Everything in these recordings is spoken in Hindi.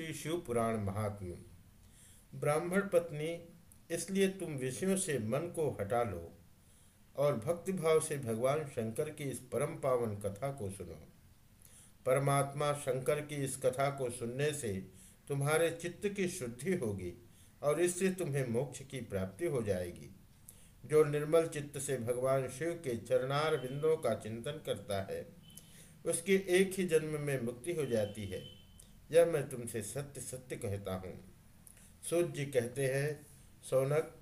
श्री शिव पुराण महात्म्य। ब्राह्मण पत्नी, इसलिए तुम विषयों से मन को हटा लो और भक्तिभाव से भगवान शंकर की इस परम पावन कथा को सुनो। परमात्मा शंकर की इस कथा को सुनने से तुम्हारे चित्त की शुद्धि होगी और इससे तुम्हें मोक्ष की प्राप्ति हो जाएगी। जो निर्मल चित्त से भगवान शिव के चरणार बिंदों का चिंतन करता है, उसके एक ही जन्म में मुक्ति हो जाती है। यह मैं तुमसे सत्य सत्य कहता हूँ। सूर्य जी कहते हैं, सौनक,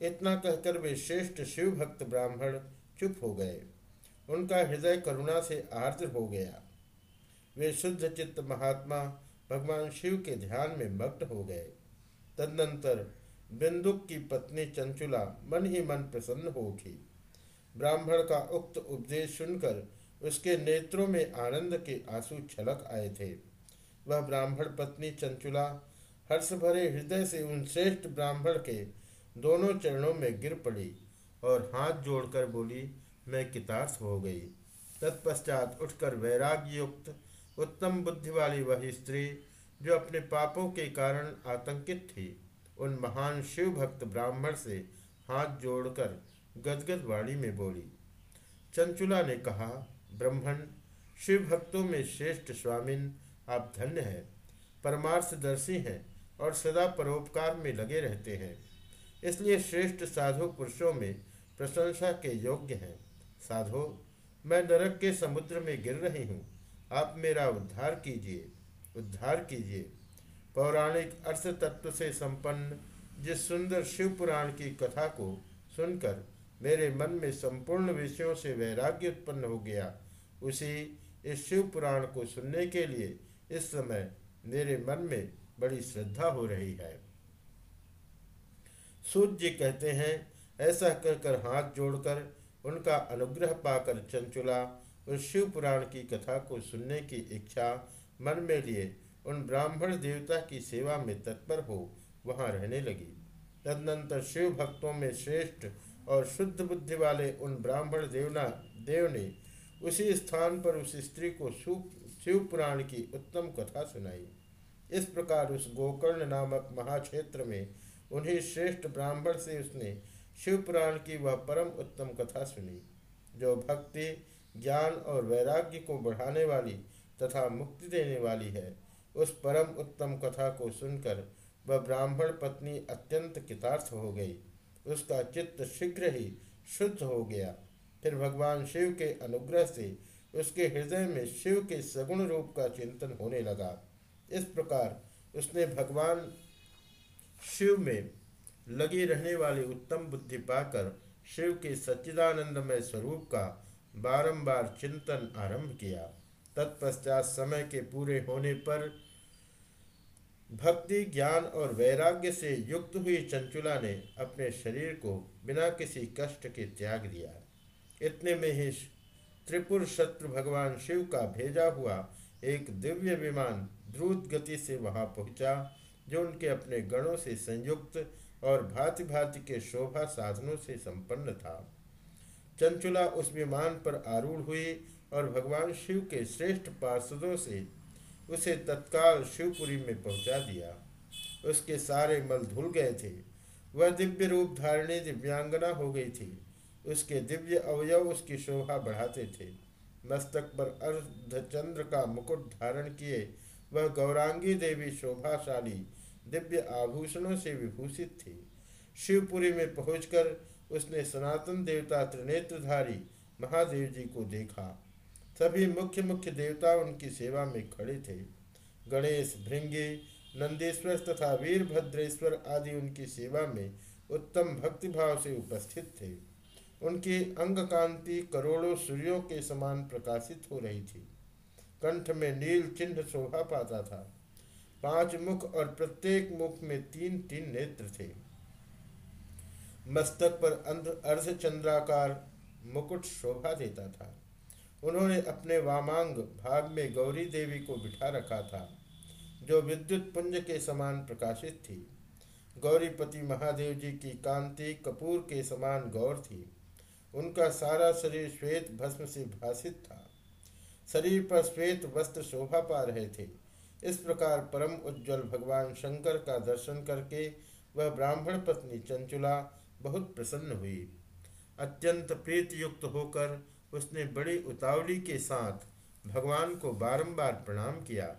इतना कहकर वे श्रेष्ठ शिव भक्त ब्राह्मण चुप हो गए। उनका हृदय करुणा से आर्द्र हो गया। वे शुद्ध चित्त महात्मा भगवान शिव के ध्यान में मग्न हो गए। तदनंतर बिंदुक की पत्नी चंचुला मन ही मन प्रसन्न हो उठी। ब्राह्मण का उक्त उपदेश सुनकर उसके नेत्रों में आनंद के आँसू छलक आए थे। वह ब्राह्मण पत्नी चंचुला हर्ष भरे हृदय से उन श्रेष्ठ ब्राह्मण के दोनों चरणों में गिर पड़ी और हाथ जोड़कर बोली, मैं कितार्थ हो गई। तत्पश्चात उठकर वैराग्य युक्त उत्तम बुद्धि वाली वह स्त्री, जो अपने पापों के कारण आतंकित थी, उन महान शिव भक्त ब्राह्मण से हाथ जोड़कर गदगद वाणी में बोली, चंचुला ने कहा ब्रह्मण शिव भक्तों में श्रेष्ठ स्वामिन आप धन्य हैं, परमार्थदर्शी हैं और सदा परोपकार में लगे रहते हैं। इसलिए श्रेष्ठ साधु पुरुषों में प्रशंसा के योग्य हैं। साधो, मैं नरक के समुद्र में गिर रही हूँ, आप मेरा उद्धार कीजिए उद्धार कीजिए। पौराणिक अर्थ तत्व से संपन्न जिस सुंदर शिव पुराण की कथा को सुनकर मेरे मन में संपूर्ण विषयों से वैराग्य उत्पन्न हो गया, उसी इस शिव पुराण को सुनने के लिए इस समय मेरे मन में बड़ी श्रद्धा हो रही है। सूर्य कहते हैं, ऐसा कहकर हाथ जोड़कर उनका अनुग्रह पाकर चंचुला उस शिव पुराण की कथा को सुनने की इच्छा मन में लिए उन ब्राह्मण देवता की सेवा में तत्पर हो वहाँ रहने लगी। तदनंतर शिव भक्तों में श्रेष्ठ और शुद्ध बुद्धि वाले उन ब्राह्मण देवना देव ने उसी स्थान पर उस स्त्री को शिव पुराण की उत्तम कथा सुनाई। इस प्रकार उस गोकर्ण नामक महाक्षेत्र में उन्हीं श्रेष्ठ ब्राह्मण से उसने शिव पुराण की वह परम उत्तम कथा सुनी, जो भक्ति, ज्ञान और वैराग्य को बढ़ाने वाली तथा मुक्ति देने वाली है। उस परम उत्तम कथा को सुनकर वह ब्राह्मण पत्नी अत्यंत कितार्थ हो गई। उसका चित्त शीघ्र ही शुद्ध हो गया। फिर भगवान शिव के अनुग्रह से उसके हृदय में शिव के सगुण रूप का चिंतन होने लगा। इस प्रकार उसने भगवान शिव में लगी रहने वाली उत्तम बुद्धि पाकर शिव के सच्चिदानंदमय स्वरूप का बारंबार चिंतन आरंभ किया। तत्पश्चात समय के पूरे होने पर भक्ति, ज्ञान और वैराग्य से युक्त हुई चंचुला ने अपने शरीर को बिना किसी कष्ट के त्याग दिया। इतने में ही त्रिपुर शत्रु भगवान शिव का भेजा हुआ एक दिव्य विमान द्रुत गति से वहाँ पहुँचा, जो उनके अपने गणों से संयुक्त और भांति भांति के शोभा साधनों से संपन्न था। चंचुला उस विमान पर आरूढ़ हुई और भगवान शिव के श्रेष्ठ पार्षदों से उसे तत्काल शिवपुरी में पहुँचा दिया। उसके सारे मल धुल गए थे। वह दिव्य रूप धारणी दिव्यांगना हो गई थी। उसके दिव्य अवयव उसकी शोभा बढ़ाते थे। मस्तक पर अर्धचंद्र का मुकुट धारण किए, वह गौरांगी देवी शोभाशाली दिव्य आभूषणों से विभूषित थी। शिवपुरी में पहुंचकर उसने सनातन देवता त्रिनेत्रधारी महादेव जी को देखा। सभी मुख्य मुख्य देवता उनकी सेवा में खड़े थे। गणेश, भृंगी, नंदेश्वर तथा वीरभद्रेश्वर आदि उनकी सेवा में उत्तम भक्तिभाव से उपस्थित थे। उनकी अंग कांति करोड़ों सूर्यों के समान प्रकाशित हो रही थी। कंठ में नील चिन्ह शोभा पाता था। पाँच मुख और प्रत्येक मुख में तीन तीन नेत्र थे। मस्तक पर अर्धचंद्राकार मुकुट शोभा देता था। उन्होंने अपने वामांग भाग में गौरी देवी को बिठा रखा था, जो विद्युत पुंज के समान प्रकाशित थी। गौरीपति महादेव जी की कांति कपूर के समान गौर थी। उनका सारा शरीर श्वेत भस्म से भाषित था। शरीर पर श्वेत वस्त्र शोभा पा रहे थे। इस प्रकार परम उज्ज्वल भगवान शंकर का दर्शन करके वह ब्राह्मण पत्नी चंचुला बहुत प्रसन्न हुई। अत्यंत प्रीत युक्त होकर उसने बड़ी उतावली के साथ भगवान को बारंबार प्रणाम किया।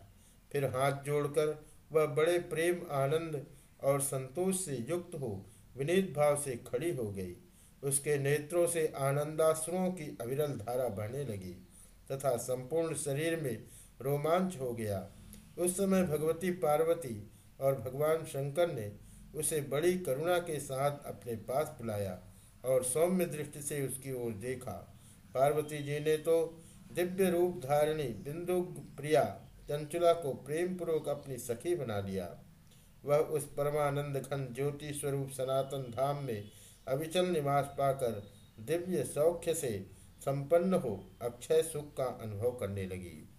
फिर हाथ जोड़कर वह बड़े प्रेम, आनंद और संतोष से युक्त हो, विनीत भाव से खड़ी हो गई। उसके नेत्रों से आनंदाश्रुओं की अविरल धारा बहने लगी तथा संपूर्ण शरीर में रोमांच हो गया। उस समय भगवती पार्वती और भगवान शंकर ने उसे बड़ी करुणा के साथ अपने पास बुलाया और सौम्य दृष्टि से उसकी ओर देखा। पार्वती जी ने तो दिव्य रूप धारिणी बिंदु प्रिया चंचुला को प्रेम पूर्वक अपनी सखी बना लिया। वह उस परमानंद घन ज्योति स्वरूप सनातन धाम में अविचल निवास पाकर दिव्य सौख्य से संपन्न हो अक्षय सुख का अनुभव करने लगी।